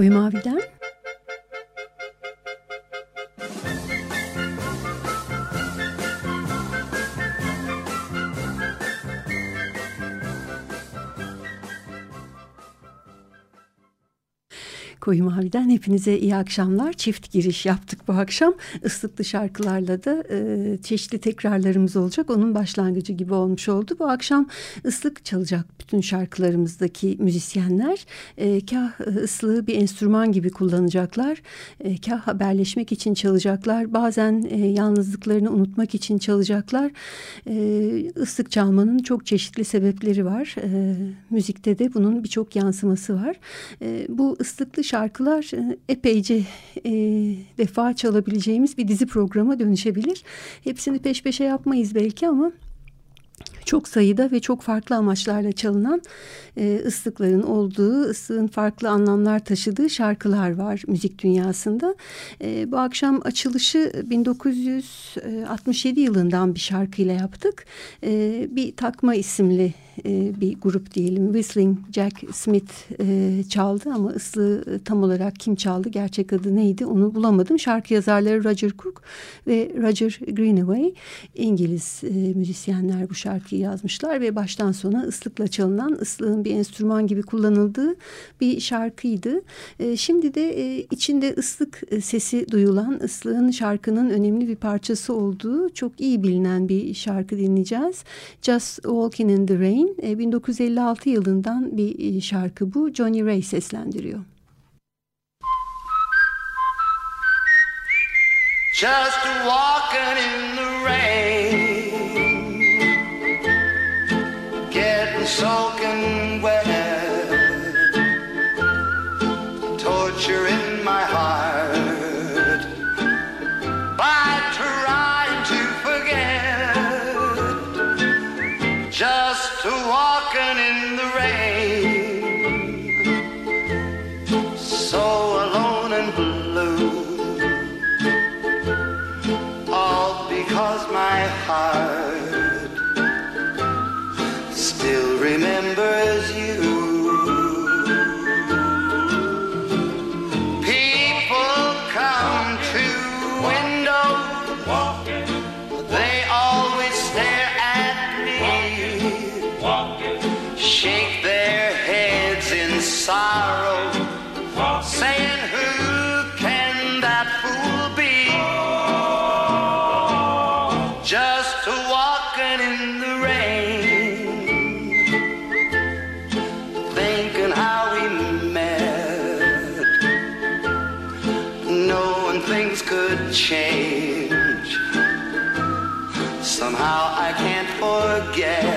Koyu Mavi'den Koyu Mavi'den hepinize iyi akşamlar. Çift giriş yaptık bu akşam. Islıklı şarkılarla da e, çeşitli tekrarlarımız olacak. Onun başlangıcı gibi olmuş oldu. Bu akşam ıslık çalacak bütün şarkılarımızdaki müzisyenler. E, kah ıslığı bir enstrüman gibi kullanacaklar. E, kah haberleşmek için çalacaklar. Bazen e, yalnızlıklarını unutmak için çalacaklar. E, ıslık çalmanın çok çeşitli sebepleri var. E, müzikte de bunun birçok yansıması var. E, bu ıslıklı şarkılar e, epeyce e, defa çalabileceğimiz bir dizi programa dönüşebilir. Hepsini peş peşe yapmayız belki ama çok sayıda ve çok farklı amaçlarla çalınan e, ıslıkların olduğu, ıslığın farklı anlamlar taşıdığı şarkılar var müzik dünyasında. E, bu akşam açılışı 1967 yılından bir şarkıyla yaptık. E, bir takma isimli e, bir grup diyelim. Whistling Jack Smith e, çaldı ama ıslığı tam olarak kim çaldı, gerçek adı neydi onu bulamadım. Şarkı yazarları Roger Cook ve Roger Greenaway İngiliz e, müzisyenler bu şarkıyı yazmışlar ve baştan sona ıslıkla çalınan, ıslığın bir enstrüman gibi kullanıldığı bir şarkıydı. E, şimdi de e, içinde ıslık e, sesi duyulan, ıslığın şarkının önemli bir parçası olduğu çok iyi bilinen bir şarkı dinleyeceğiz. Just Walking in the Rain 1956 yılından bir şarkı bu. Johnny Ray seslendiriyor. Just walking in the rain Getting soaking could change. Somehow I can't forget.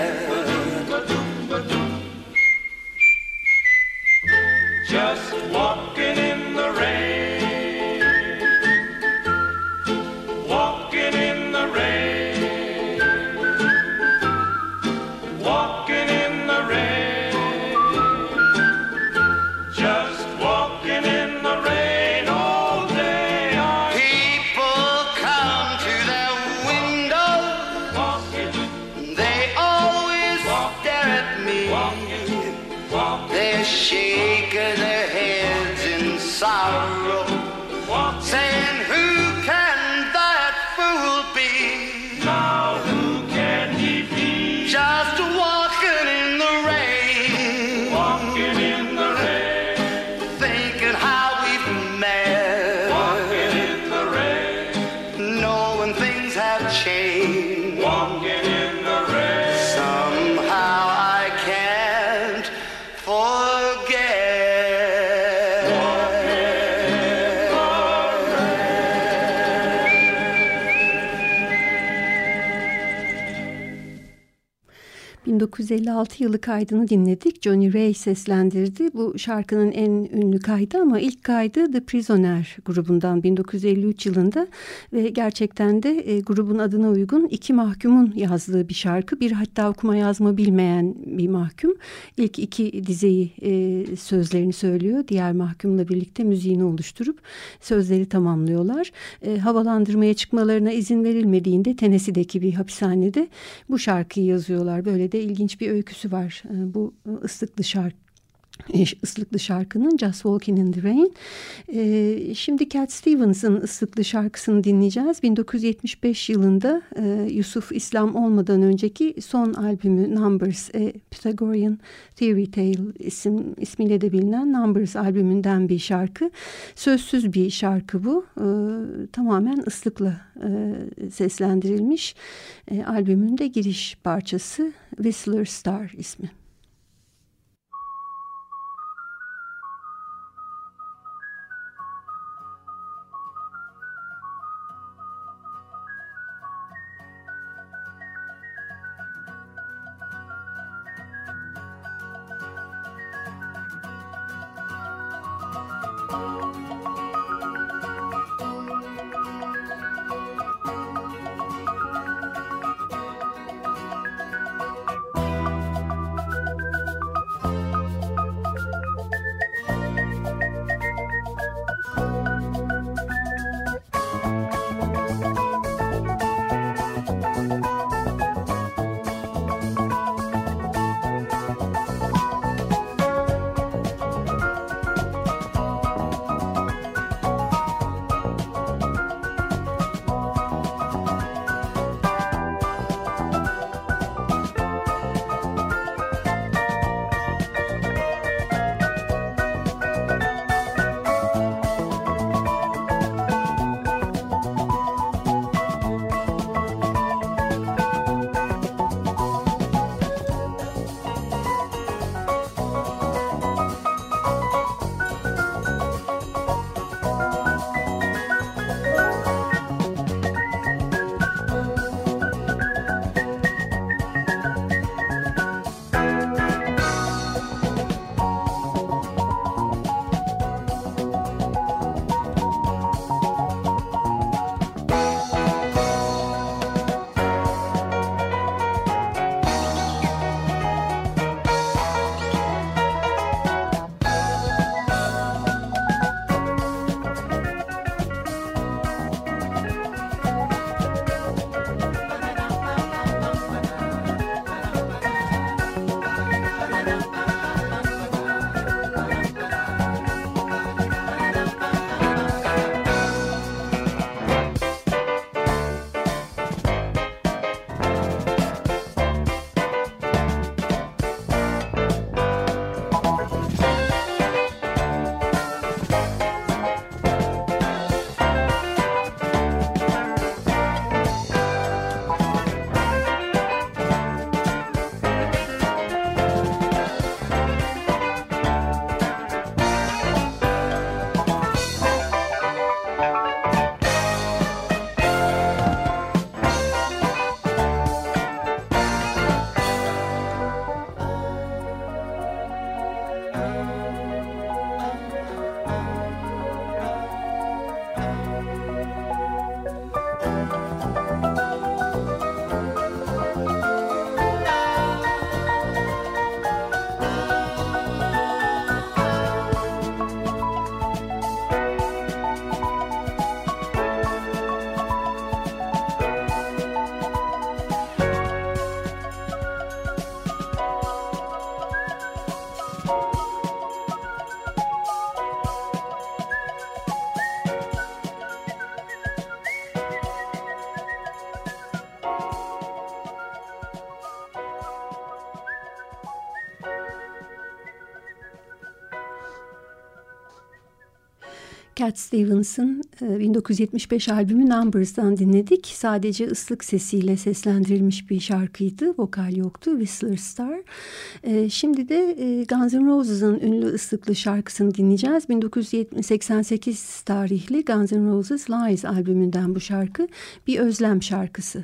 1956 yılı kaydını dinledik. Johnny Ray seslendirdi. Bu şarkının en ünlü kaydı ama ilk kaydı The Prisoner grubundan 1953 yılında ve gerçekten de e, grubun adına uygun iki mahkumun yazdığı bir şarkı. Bir hatta okuma yazma bilmeyen bir mahkum. İlk iki dizeyi e, sözlerini söylüyor. Diğer mahkumla birlikte müziğini oluşturup sözleri tamamlıyorlar. E, havalandırmaya çıkmalarına izin verilmediğinde Tennessee'deki bir hapishanede bu şarkıyı yazıyorlar. Böyle de ilginç bir öyküsü var. E, bu ıslıklı şarkı ıslıklı şarkının Just Walking in the Rain. Ee, şimdi Cat Stevens'ın ıslıklı şarkısını dinleyeceğiz. 1975 yılında e, Yusuf İslam olmadan önceki son albümü Numbers, e, Pythagorean Theory Tale isim, ismiyle de bilinen Numbers albümünden bir şarkı. Sözsüz bir şarkı bu. E, tamamen ıslıkla e, seslendirilmiş. E, albümün de giriş parçası Whistler Star ismi. Cat Stevens'ın 1975 e, albümü Numbers'dan dinledik. Sadece ıslık sesiyle seslendirilmiş bir şarkıydı. Vokal yoktu. Whistler Star. E, şimdi de e, Guns N' Roses'ın ünlü ıslıklı şarkısını dinleyeceğiz. 1988 tarihli Guns N' Roses Lies albümünden bu şarkı. Bir özlem şarkısı.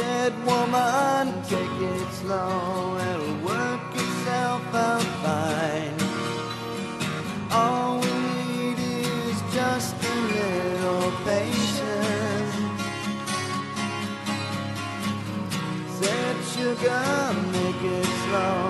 Said, woman, take it slow, it'll work itself out fine. All we need is just a little patience. Said, sugar, make it slow,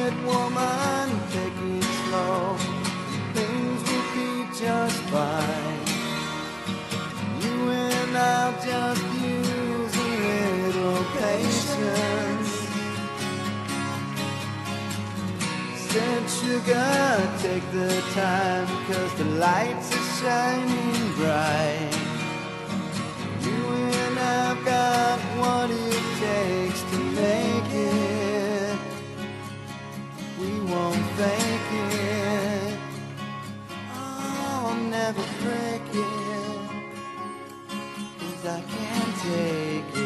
Said woman, take it slow. Things will be just fine. You and I'll just use a little patience. Said sugar, take the time, cause the lights are shining bright. You and I've got what it takes to make banking. Oh, I'm never breaking. Cause I can't take it.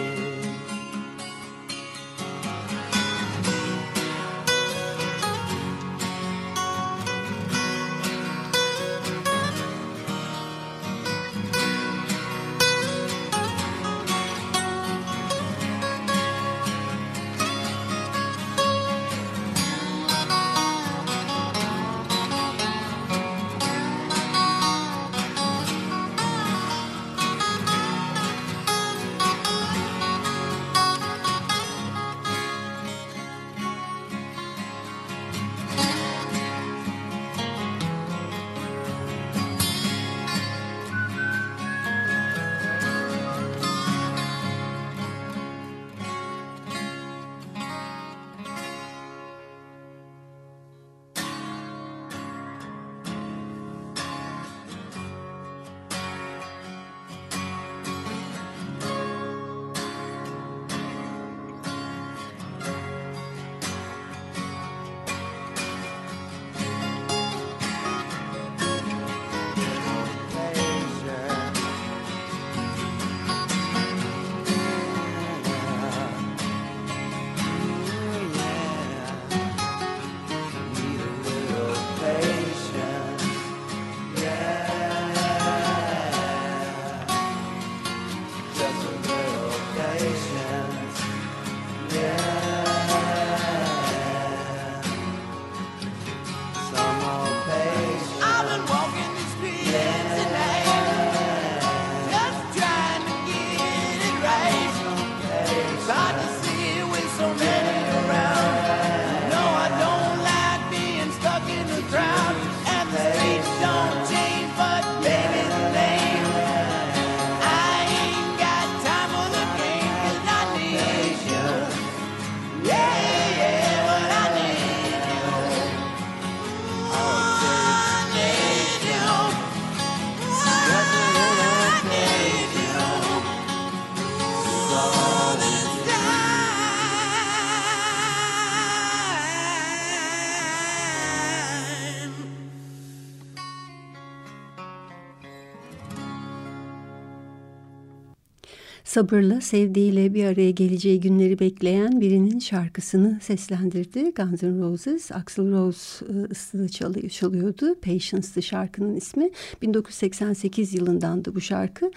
Sabırla sevdiğiyle bir araya geleceği günleri bekleyen birinin şarkısını seslendirdi. Guns N' Roses, Axl Rose e, ıslığı çalıyor, çalıyordu. Patience'dı şarkının ismi. 1988 yılındandı bu şarkı.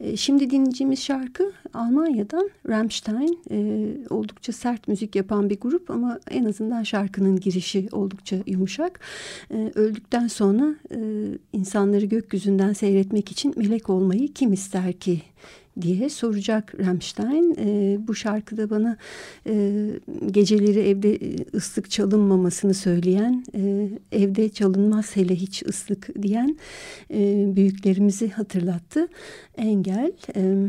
E, şimdi dinleyeceğimiz şarkı Almanya'dan Rammstein. E, oldukça sert müzik yapan bir grup ama en azından şarkının girişi oldukça yumuşak. Öldükten sonra insanları gökyüzünden seyretmek için melek olmayı kim ister ki diye soracak Rammstein. E, bu şarkıda bana e, geceleri evde ıslık çalınmamasını söyleyen, e, evde çalınmaz hele hiç ıslık diyen e, büyüklerimizi hatırlattı. Engel... E,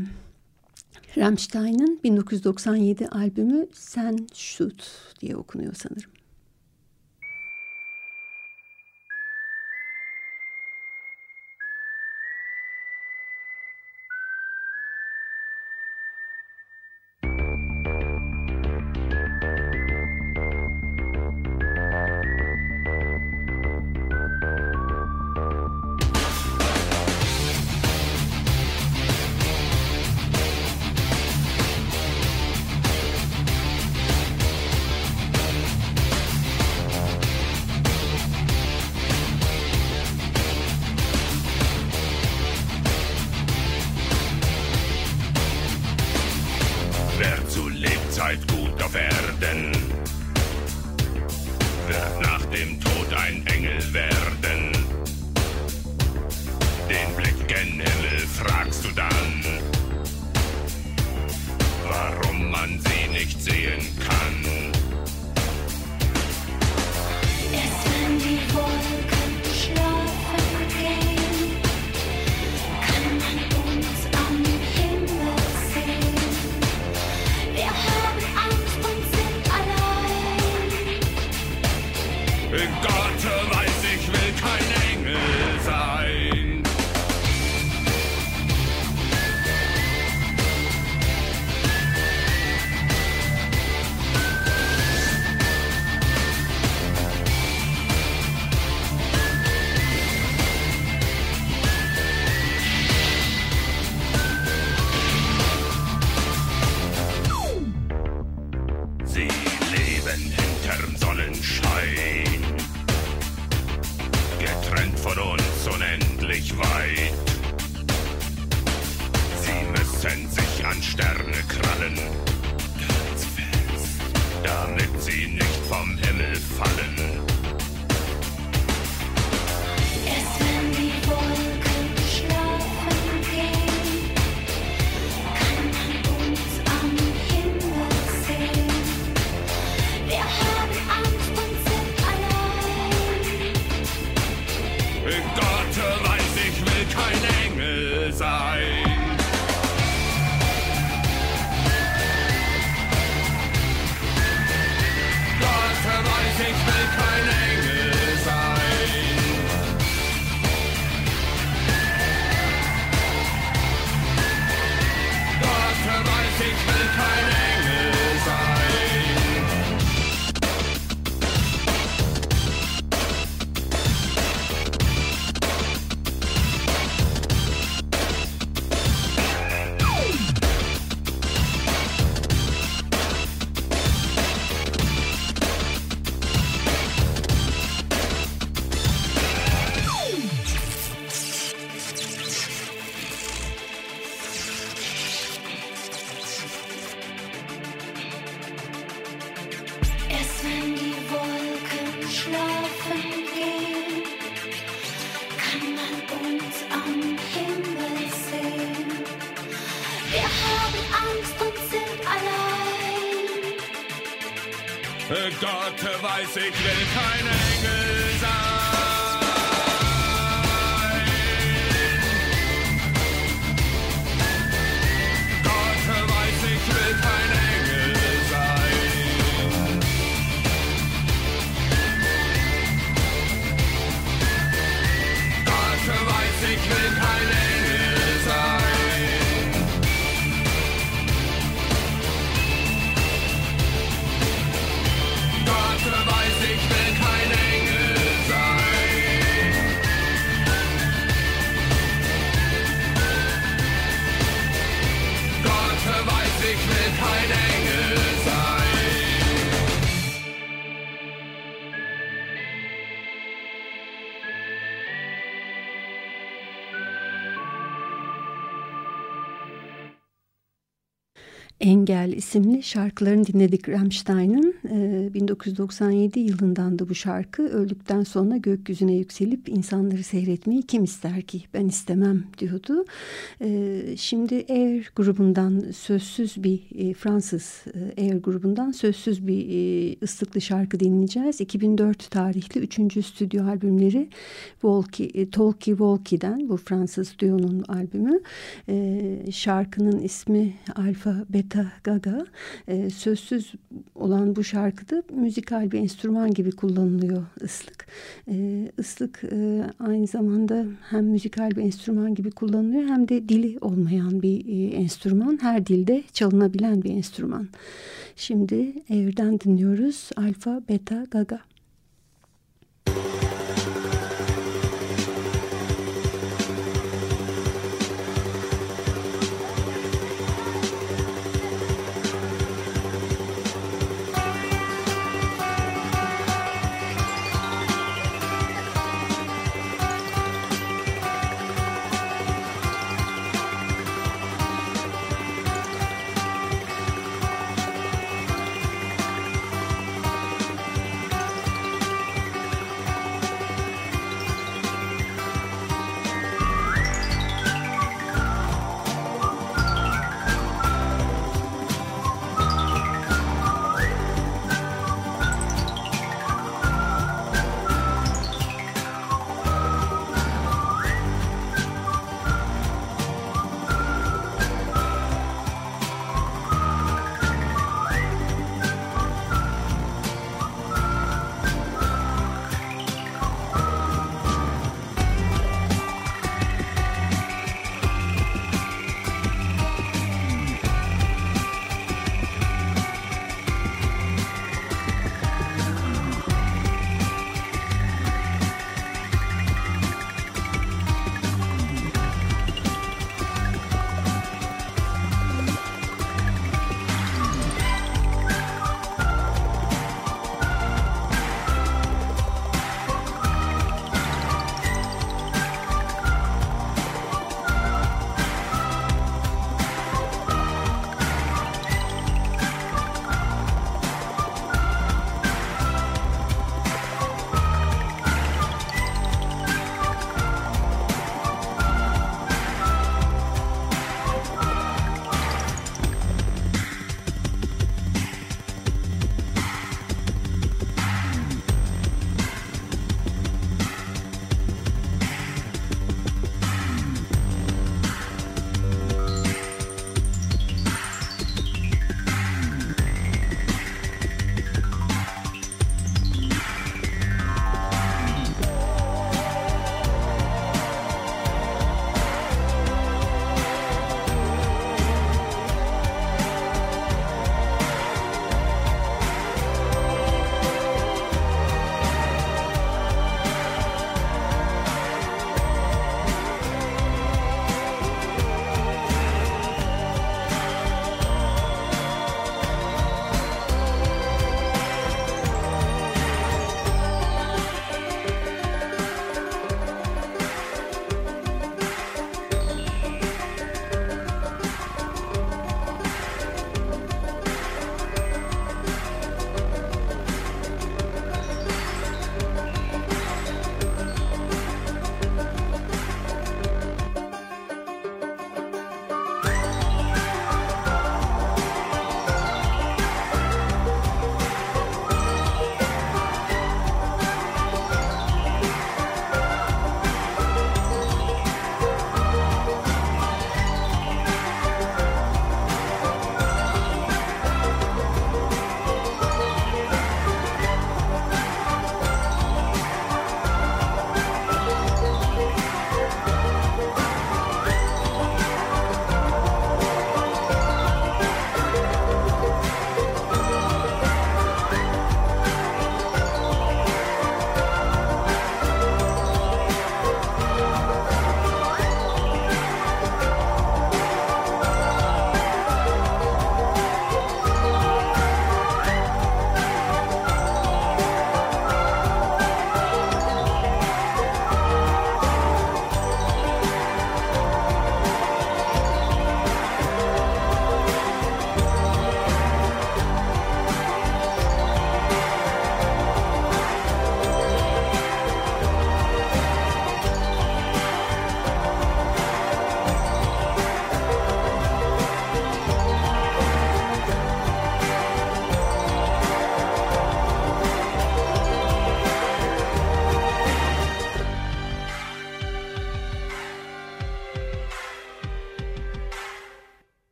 Rammstein'ın 1997 albümü Sen Shoot diye okunuyor sanırım. weit. Sie müssen sich an Sterne krallen, damit sie nicht vom Himmel fallen. Engel isimli şarkılarını dinledik Rammstein'ın. E, 1997 yılından da bu şarkı öldükten sonra gökyüzüne yükselip insanları seyretmeyi kim ister ki ben istemem diyordu. E, şimdi Air grubundan sözsüz bir e, Fransız e, Air grubundan sözsüz bir e, ıslıklı şarkı dinleyeceğiz. 2004 tarihli 3. stüdyo albümleri Walkie, e, Talkie Walkie'den bu Fransız duo'nun albümü. E, şarkının ismi Alfa Beta Beta Gaga e, sözsüz olan bu şarkıda müzikal bir enstrüman gibi kullanılıyor ıslık. E, ıslık e, aynı zamanda hem müzikal bir enstrüman gibi kullanılıyor hem de dili olmayan bir e, enstrüman. Her dilde çalınabilen bir enstrüman. Şimdi evden dinliyoruz Alfa Beta Gaga. Alfa,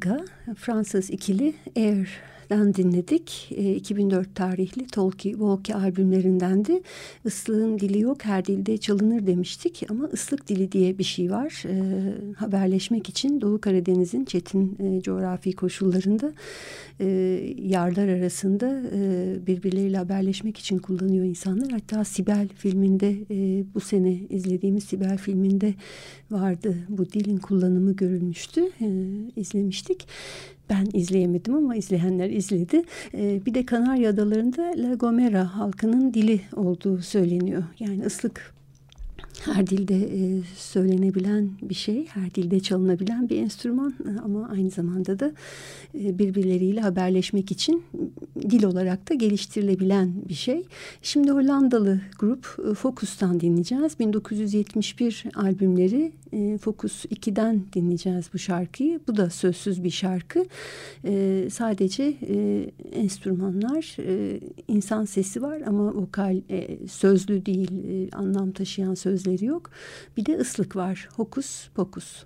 Gaga, Fransız ikili Air'den dinledik. E, 2004 tarihli Tolki, Volki albümlerindendi. Islığın dili yok, her dilde çalınır demiştik. Ama ıslık dili diye bir şey var. E, haberleşmek için Doğu Karadeniz'in çetin e, coğrafi koşullarında e, yarlar arasında e, birbirleriyle haberleşmek için kullanıyor insanlar. Hatta Sibel filminde e, bu sene izlediğimiz Sibel filminde vardı. Bu dilin kullanımı görülmüştü. E, izlemiştik. Ben izleyemedim ama izleyenler izledi. E, bir de Kanarya Adaları'nda La Gomera halkının dili olduğu söyleniyor. Yani ıslık her dilde e, söylenebilen bir şey, her dilde çalınabilen bir enstrüman e, ama aynı zamanda da e, birbirleriyle haberleşmek için dil olarak da geliştirilebilen bir şey. Şimdi Hollandalı grup Focus'tan dinleyeceğiz. 1971 albümleri Focus 2'den dinleyeceğiz bu şarkıyı. Bu da sözsüz bir şarkı. Sadece enstrümanlar, insan sesi var ama vokal sözlü değil, anlam taşıyan sözleri yok. Bir de ıslık var. Hokus pokus.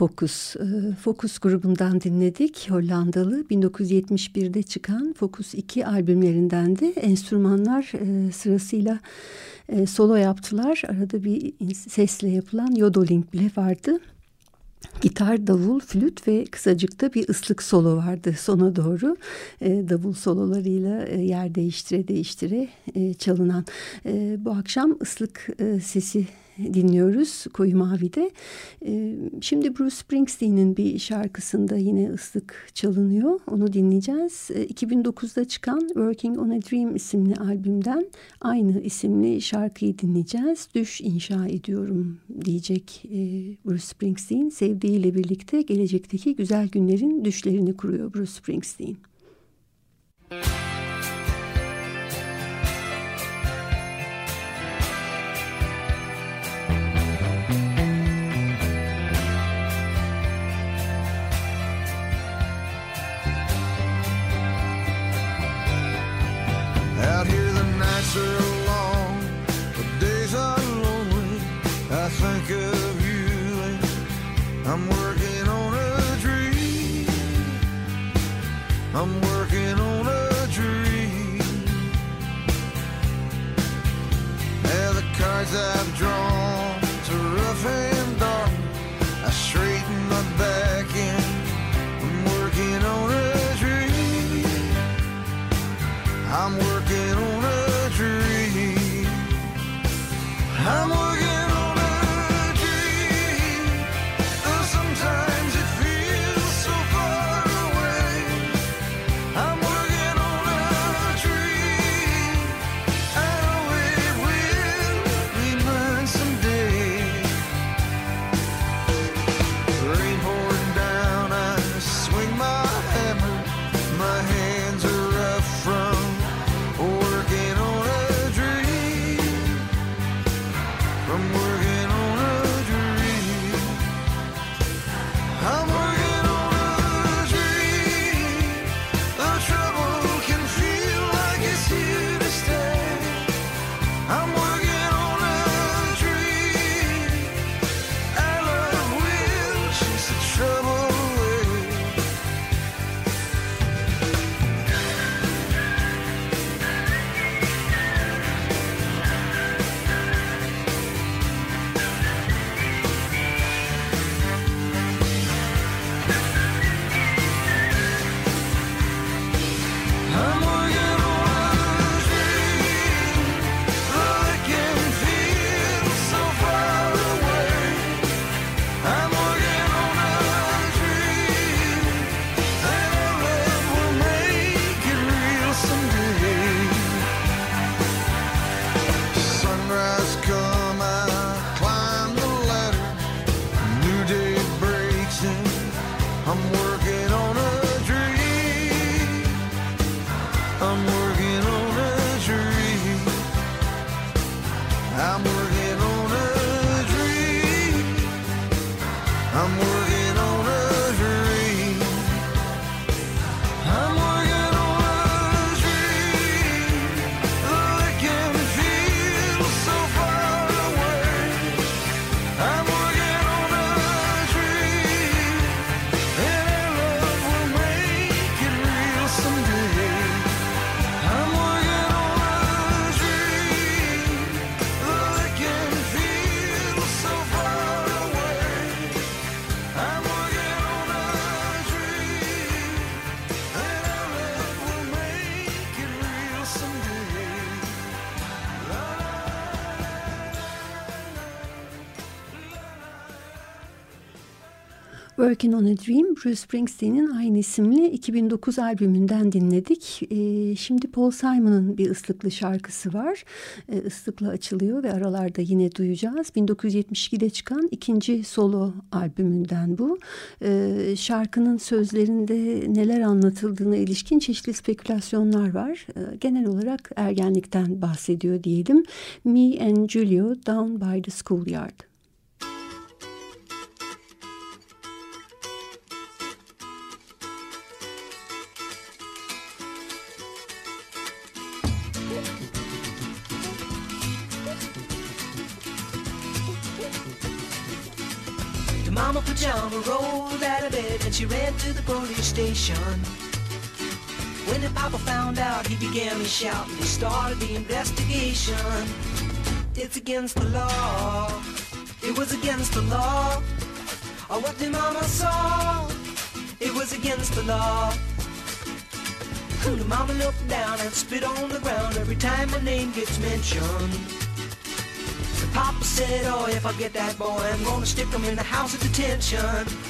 Pokus. Ee, Focus grubundan dinledik. Hollandalı 1971'de çıkan Focus 2 albümlerinden de enstrümanlar e, sırasıyla e, solo yaptılar. Arada bir sesle yapılan yodeling bile vardı. Gitar, davul, flüt ve kısacıkta bir ıslık solo vardı sona doğru. E, davul sololarıyla e, yer değiştire değiştire e, çalınan. E, bu akşam ıslık e, sesi dinliyoruz Koyu Mavi'de. Ee, şimdi Bruce Springsteen'in bir şarkısında yine ıslık çalınıyor. Onu dinleyeceğiz. 2009'da ee, çıkan Working on a Dream isimli albümden aynı isimli şarkıyı dinleyeceğiz. Düş inşa ediyorum diyecek e, Bruce Springsteen. Sevdiğiyle birlikte gelecekteki güzel günlerin düşlerini kuruyor Bruce Springsteen. Müzik Working on a Dream, Bruce Springsteen'in aynı isimli 2009 albümünden dinledik. Ee, şimdi Paul Simon'ın bir ıslıklı şarkısı var. Ee, ıslıkla açılıyor ve aralarda yine duyacağız. 1972'de çıkan ikinci solo albümünden bu. Ee, şarkının sözlerinde neler anlatıldığına ilişkin çeşitli spekülasyonlar var. genel olarak ergenlikten bahsediyor diyelim. Me and Julio Down by the Schoolyard. To the police station. When the papa found out, he began to shout and he started the investigation. It's against the law. It was against the law. Oh, what the mama saw. It was against the law. The mama looked down and spit on the ground every time my name gets mentioned. The papa said, oh, if I get that boy, I'm gonna stick him in the house of detention.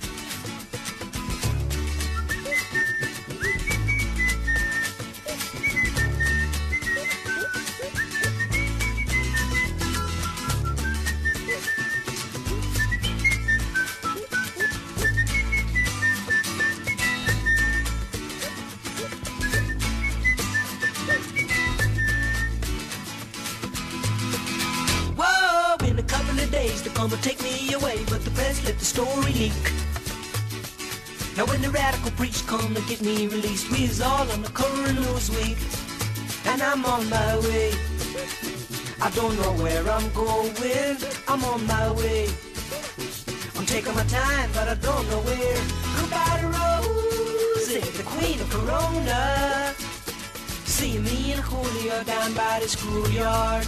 Of days take me away, but the press let the story leak. Now when the radical preach come to get me released, we is all on the current news week, and I'm on my way. I don't know where I'm going, I'm on my way. I'm taking my time, but I don't know where. Goodbye to Rosie, the queen of Corona. See me and Julio down by the schoolyard.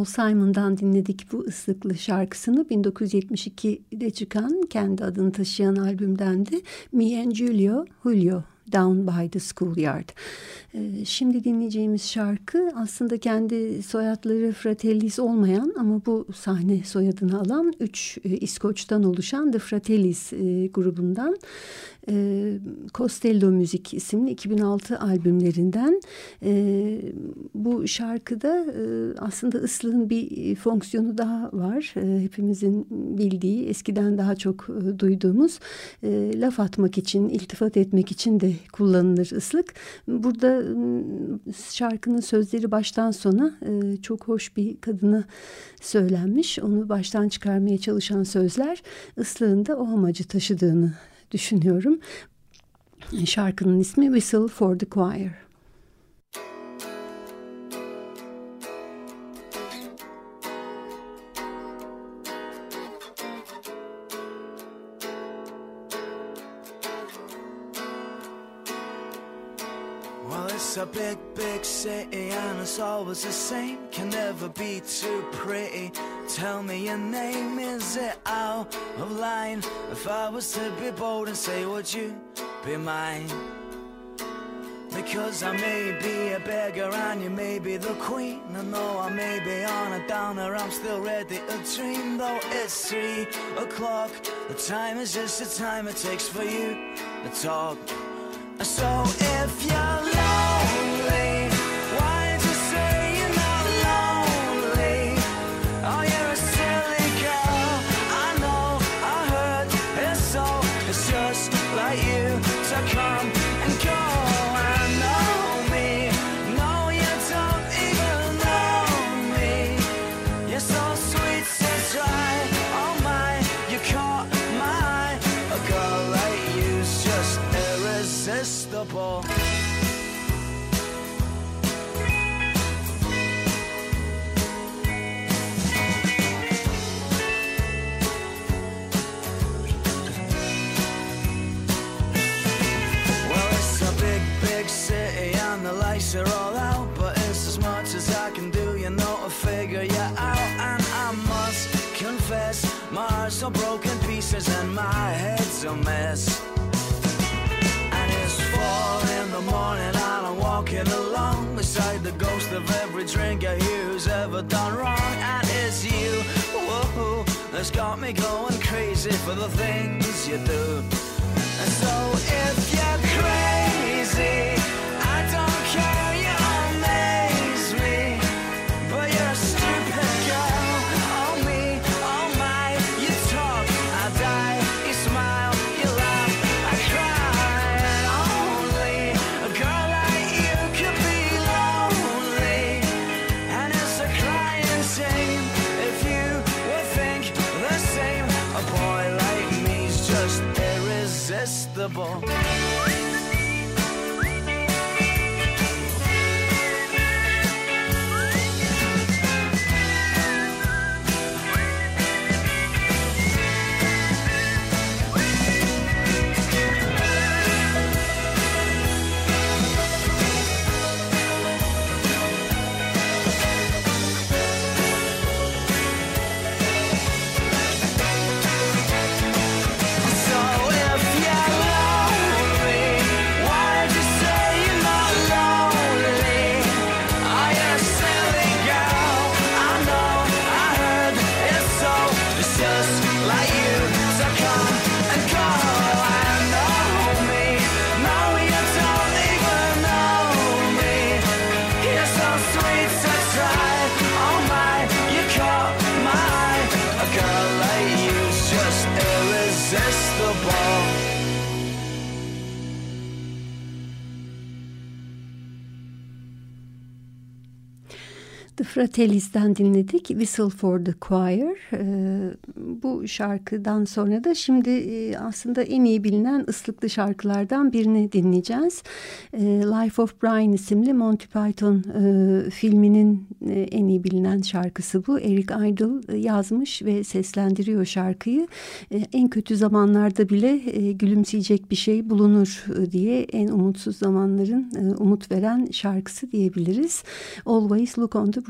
Paul Simon'dan dinledik bu ıslıklı şarkısını 1972'de çıkan kendi adını taşıyan albümdendi. Me and Julio, Julio Down by the Schoolyard. Ee, Şimdi dinleyeceğimiz şarkı aslında kendi soyadları Fratellis olmayan ama bu sahne soyadını alan üç e, İskoç'tan oluşan The Fratellis e, grubundan e, Costello Müzik isimli 2006 albümlerinden bu şarkıda aslında ıslığın bir fonksiyonu daha var. Hepimizin bildiği eskiden daha çok duyduğumuz laf atmak için, iltifat etmek için de kullanılır ıslık. Burada m, şarkının sözleri baştan sona e, çok hoş bir kadına söylenmiş. Onu baştan çıkarmaya çalışan sözler ıslığın da o amacı taşıdığını düşünüyorum. Şarkının ismi Whistle for the Choir. It's always the same. Can never be too pretty. Tell me your name, is it out of line? If I was to be bold and say, would you be mine? Because I may be a beggar and you may be the queen. And though I may be on a downer, I'm still ready to dream. Though it's three o'clock, the time is just the time it takes for you to talk. So if you're things are all out, but it's as much as I can do, you know, I figure you out. Oh, and I must confess, my heart's all broken pieces and my head's a mess. And it's four in the morning and I'm walking along beside the ghost of every drink I hear who's ever done wrong. And it's you, whoa, that's got me going crazy for the things you do. And so if you're crazy. unforgettable. The Fratellis'ten dinledik Whistle for the Choir. Ee, bu şarkıdan sonra da şimdi e, aslında en iyi bilinen ıslıklı şarkılardan birini dinleyeceğiz. Ee, Life of Brian isimli Monty Python e, filminin e, en iyi bilinen şarkısı bu. Eric Idle e, yazmış ve seslendiriyor şarkıyı. E, en kötü zamanlarda bile e, gülümseyecek bir şey bulunur e, diye en umutsuz zamanların e, umut veren şarkısı diyebiliriz. Always look on the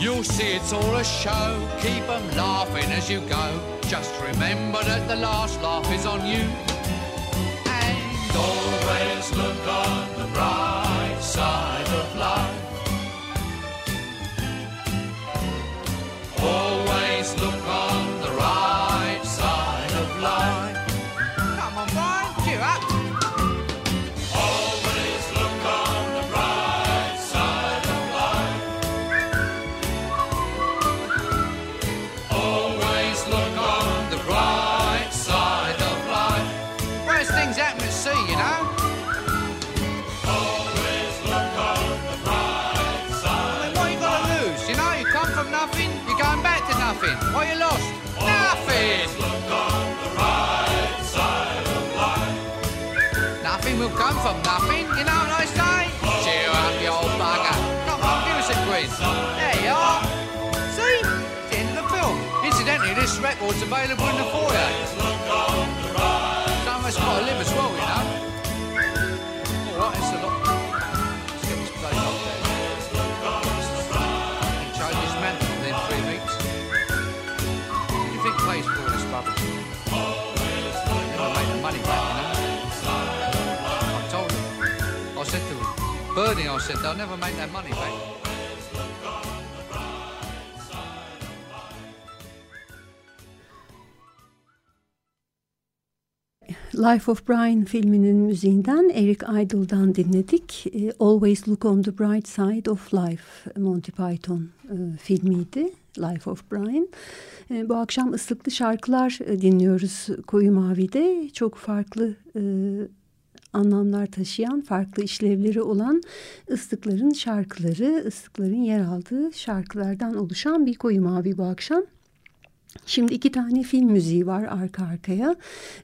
You'll see it's all a show, keep 'em laughing as you go. Just remember that the last laugh is on you. And always look on the bright side of life. Always look on from nothing, you know what I say? Cheer up, you old bugger. Give us a quiz. There you are. See? It's of the film. Incidentally, this record's available in the foyer. Some of us got to live as well, you know. Bernie, I said, they'll never make that money back. Life of Brian filminin müziğinden Eric Idle'dan dinledik. E, Always Look on the Bright Side of Life Monty Python e, filmiydi. Life of Brian. E, bu akşam ıslıklı şarkılar e, dinliyoruz Koyu Mavi'de. Çok farklı e, anlamlar taşıyan, farklı işlevleri olan ıslıkların şarkıları, ıslıkların yer aldığı şarkılardan oluşan bir Koyu Mavi bu akşam. Şimdi iki tane film müziği var arka arkaya.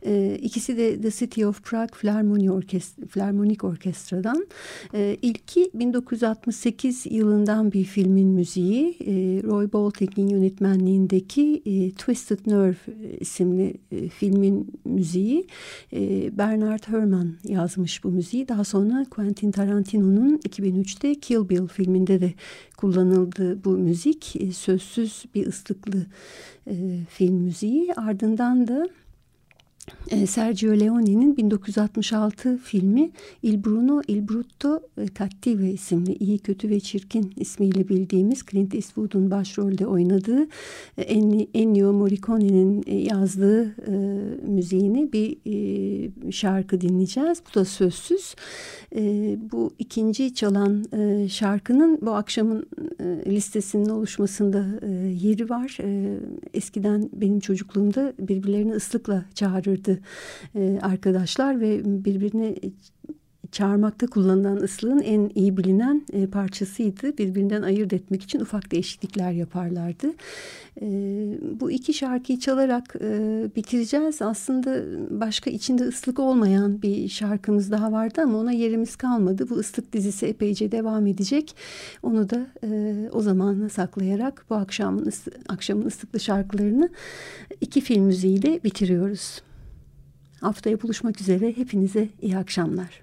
Ee, ikisi de The City of Prague Philharmonic, Orkest Philharmonic Orkestra'dan. Ee, ilki 1968 yılından bir filmin müziği. Ee, Roy Baltic'in yönetmenliğindeki e, Twisted Nerve isimli e, filmin müziği. Ee, Bernard Herrmann yazmış bu müziği. Daha sonra Quentin Tarantino'nun 2003'te Kill Bill filminde de kullanıldı bu müzik. E, sözsüz bir ıslıklı e, film müziği. Ardından da Sergio Leone'nin 1966 filmi Il Bruno Il Brutto Cattivo isimli iyi kötü ve çirkin ismiyle bildiğimiz Clint Eastwood'un başrolde oynadığı e, Ennio Morricone'nin e, yazdığı e, müziğini bir e, şarkı dinleyeceğiz. Bu da sözsüz. E, bu ikinci çalan e, şarkının bu akşamın e, listesinin oluşmasında e, yeri var. E, eskiden benim çocukluğumda birbirlerini ıslıkla çağırırdı e, arkadaşlar ve birbirine çağırmakta kullanılan ıslığın en iyi bilinen e, parçasıydı. Birbirinden ayırt etmek için ufak değişiklikler yaparlardı. E, bu iki şarkıyı çalarak e, bitireceğiz. Aslında başka içinde ıslık olmayan bir şarkımız daha vardı ama ona yerimiz kalmadı. Bu ıslık dizisi epeyce devam edecek. Onu da e, o zamana saklayarak bu akşamın, akşamın ıslıklı şarkılarını iki film müziğiyle bitiriyoruz. Haftaya buluşmak üzere. Hepinize iyi akşamlar.